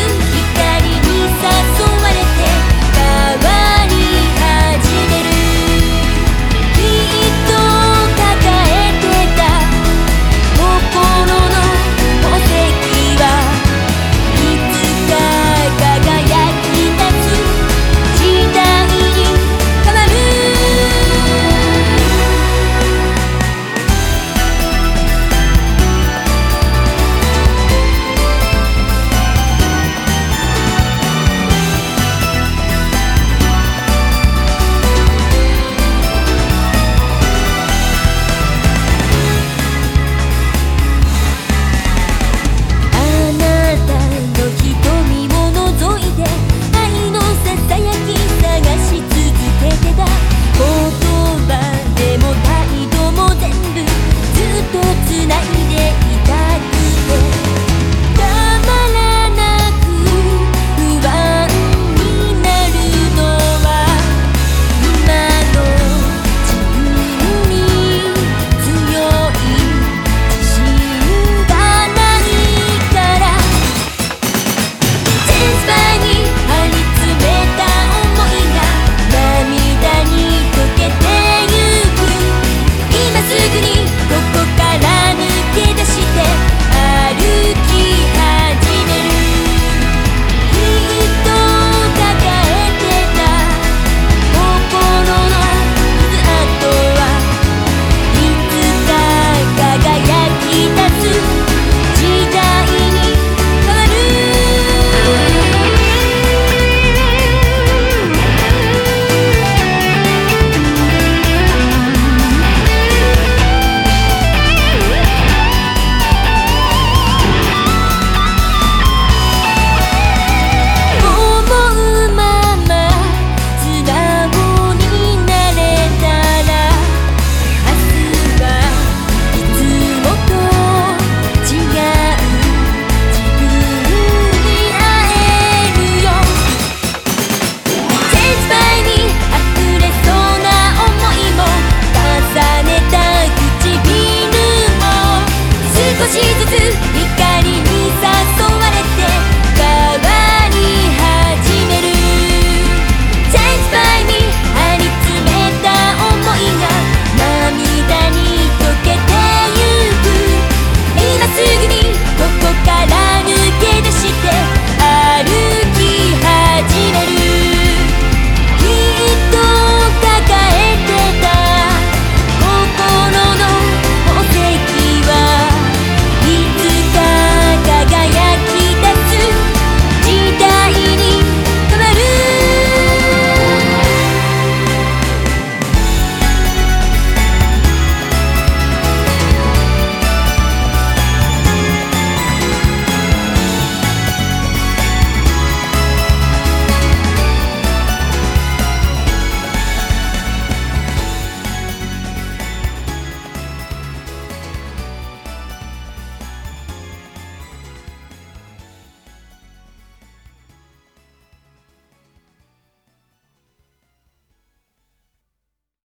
you